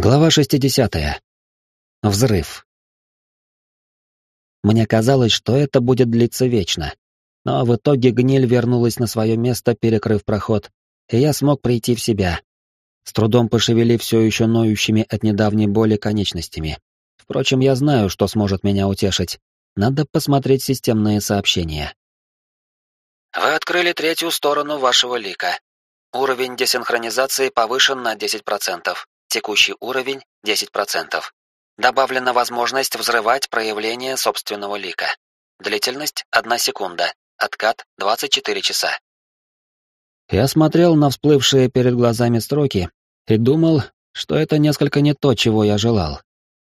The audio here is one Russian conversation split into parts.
Глава 60. Взрыв. Мне казалось, что это будет длиться вечно. Но в итоге гниль вернулась на свое место, перекрыв проход, и я смог прийти в себя. С трудом пошевелив все еще ноющими от недавней боли конечностями. Впрочем, я знаю, что сможет меня утешить. Надо посмотреть системные сообщения. Вы открыли третью сторону вашего лика. Уровень десинхронизации повышен на 10%. Текущий уровень 10%. Добавлена возможность взрывать проявление собственного лика. Длительность 1 секунда. Откат 24 часа. Я смотрел на всплывшие перед глазами строки и думал, что это несколько не то, чего я желал.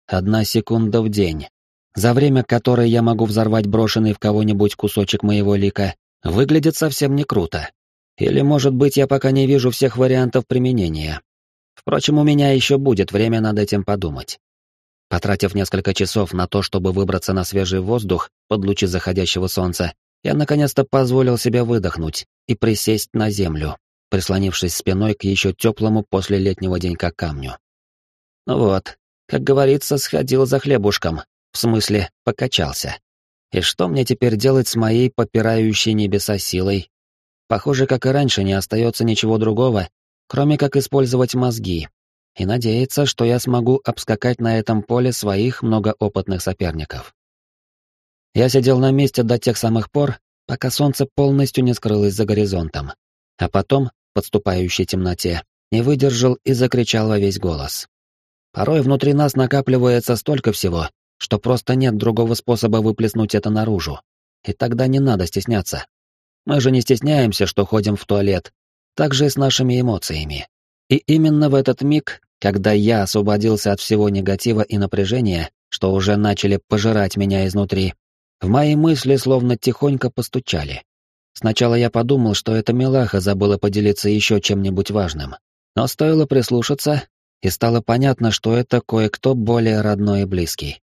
Одна секунда в день. За время которой я могу взорвать брошенный в кого-нибудь кусочек моего лика, выглядит совсем не круто. Или, может быть, я пока не вижу всех вариантов применения. Впрочем, у меня еще будет время над этим подумать. Потратив несколько часов на то, чтобы выбраться на свежий воздух под лучи заходящего солнца, я наконец-то позволил себе выдохнуть и присесть на землю, прислонившись спиной к еще теплому после летнего денька камню. Ну вот, как говорится, сходил за хлебушком, в смысле, покачался. И что мне теперь делать с моей попирающей небеса силой? Похоже, как и раньше, не остается ничего другого, кроме как использовать мозги, и надеяться, что я смогу обскакать на этом поле своих многоопытных соперников. Я сидел на месте до тех самых пор, пока солнце полностью не скрылось за горизонтом, а потом, в подступающей темноте, не выдержал и закричал во весь голос. Порой внутри нас накапливается столько всего, что просто нет другого способа выплеснуть это наружу. И тогда не надо стесняться. Мы же не стесняемся, что ходим в туалет, так же и с нашими эмоциями. И именно в этот миг, когда я освободился от всего негатива и напряжения, что уже начали пожирать меня изнутри, в мои мысли словно тихонько постучали. Сначала я подумал, что эта милаха забыла поделиться еще чем-нибудь важным. Но стоило прислушаться, и стало понятно, что это кое-кто более родной и близкий.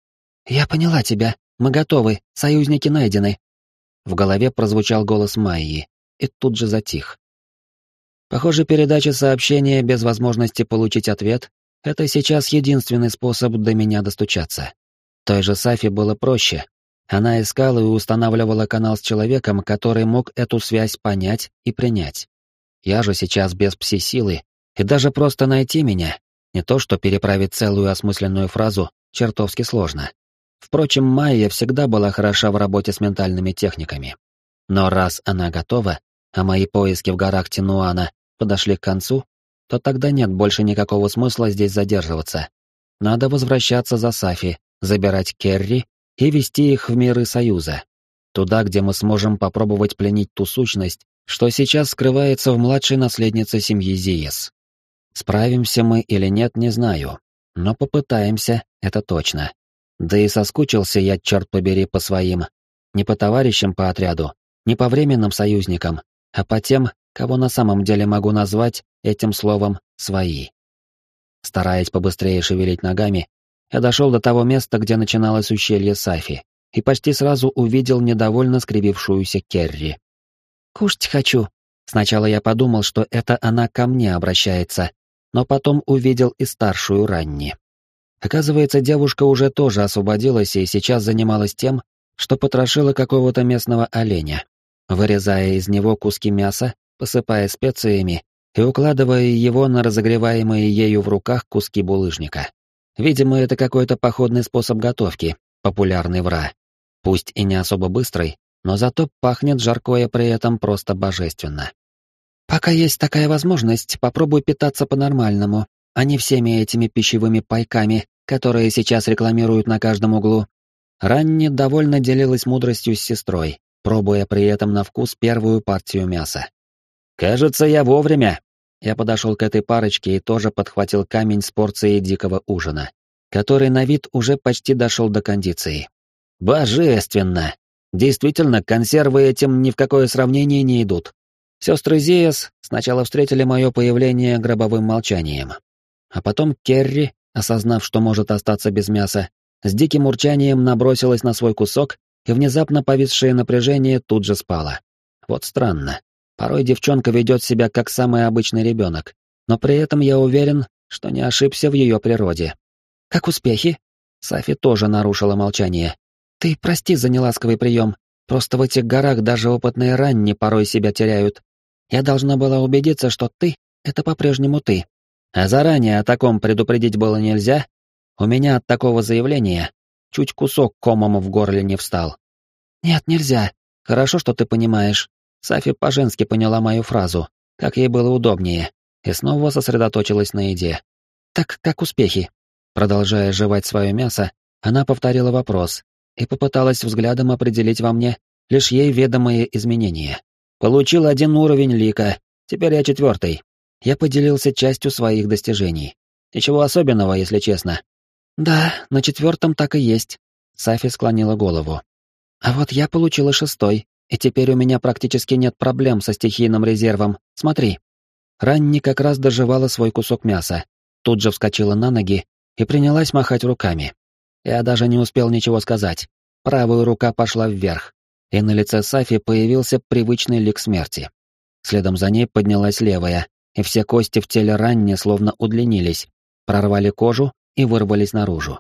«Я поняла тебя. Мы готовы. Союзники найдены». В голове прозвучал голос Майи, и тут же затих. Похоже, передача сообщения без возможности получить ответ — это сейчас единственный способ до меня достучаться. Той же Сафи было проще. Она искала и устанавливала канал с человеком, который мог эту связь понять и принять. Я же сейчас без пси-силы, и даже просто найти меня, не то что переправить целую осмысленную фразу, чертовски сложно. Впрочем, Майя всегда была хороша в работе с ментальными техниками. Но раз она готова, а мои поиски в горах Тинуана подошли к концу, то тогда нет больше никакого смысла здесь задерживаться. Надо возвращаться за Сафи, забирать Керри и вести их в миры Союза. Туда, где мы сможем попробовать пленить ту сущность, что сейчас скрывается в младшей наследнице семьи Зиес. Справимся мы или нет, не знаю, но попытаемся, это точно. Да и соскучился я, черт побери, по своим. Не по товарищам по отряду, не по временным союзникам, а по тем, кого на самом деле могу назвать этим словом «свои». Стараясь побыстрее шевелить ногами, я дошел до того места, где начиналось ущелье Сафи, и почти сразу увидел недовольно скривившуюся Керри. «Кушать хочу». Сначала я подумал, что это она ко мне обращается, но потом увидел и старшую Ранни. Оказывается, девушка уже тоже освободилась и сейчас занималась тем, что потрошила какого-то местного оленя, вырезая из него куски мяса посыпая специями и укладывая его на разогреваемые ею в руках куски булыжника. Видимо, это какой-то походный способ готовки, популярный в Ра. Пусть и не особо быстрый, но зато пахнет жаркое при этом просто божественно. Пока есть такая возможность, попробуй питаться по-нормальному, а не всеми этими пищевыми пайками, которые сейчас рекламируют на каждом углу. Ранни довольно делилась мудростью с сестрой, пробуя при этом на вкус первую партию мяса. «Кажется, я вовремя». Я подошел к этой парочке и тоже подхватил камень с порцией дикого ужина, который на вид уже почти дошел до кондиции. «Божественно! Действительно, консервы этим ни в какое сравнение не идут». Сестры Зиас сначала встретили мое появление гробовым молчанием. А потом Керри, осознав, что может остаться без мяса, с диким урчанием набросилась на свой кусок, и внезапно повисшее напряжение тут же спало. Вот странно. Порой девчонка ведет себя как самый обычный ребенок, но при этом я уверен, что не ошибся в ее природе. «Как успехи?» Сафи тоже нарушила молчание. «Ты прости за неласковый прием. Просто в этих горах даже опытные ранни порой себя теряют. Я должна была убедиться, что ты — это по-прежнему ты. А заранее о таком предупредить было нельзя? У меня от такого заявления чуть кусок комом в горле не встал. Нет, нельзя. Хорошо, что ты понимаешь. Сафи по-женски поняла мою фразу, как ей было удобнее, и снова сосредоточилась на еде. Так как успехи? Продолжая жевать свое мясо, она повторила вопрос, и попыталась взглядом определить во мне лишь ей ведомые изменения. Получил один уровень лика, теперь я четвертый. Я поделился частью своих достижений. Ничего особенного, если честно. Да, на четвертом так и есть. Сафи склонила голову. А вот я получила шестой, и теперь у меня практически нет проблем со стихийным резервом. Смотри. Ранни как раз доживала свой кусок мяса, тут же вскочила на ноги и принялась махать руками. Я даже не успел ничего сказать. Правая рука пошла вверх, и на лице Сафи появился привычный лик смерти. Следом за ней поднялась левая, и все кости в теле ранне словно удлинились, прорвали кожу и вырвались наружу.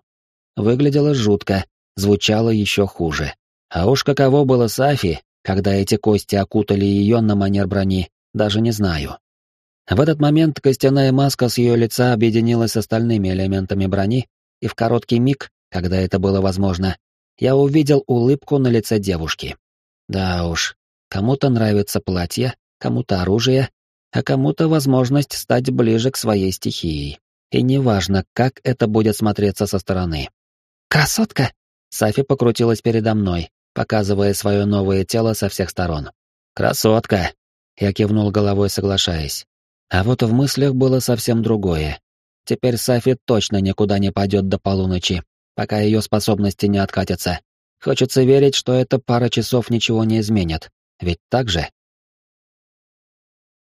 Выглядело жутко, звучало еще хуже. А уж каково было Сафи, когда эти кости окутали ее на манер брони, даже не знаю. В этот момент костяная маска с ее лица объединилась с остальными элементами брони, и в короткий миг когда это было возможно, я увидел улыбку на лице девушки. Да уж, кому-то нравится платье, кому-то оружие, а кому-то возможность стать ближе к своей стихии. И неважно, как это будет смотреться со стороны. «Красотка!» Сафи покрутилась передо мной, показывая свое новое тело со всех сторон. «Красотка!» Я кивнул головой, соглашаясь. А вот в мыслях было совсем другое. Теперь Сафи точно никуда не пойдет до полуночи, пока ее способности не откатятся. Хочется верить, что эта пара часов ничего не изменит. Ведь так же?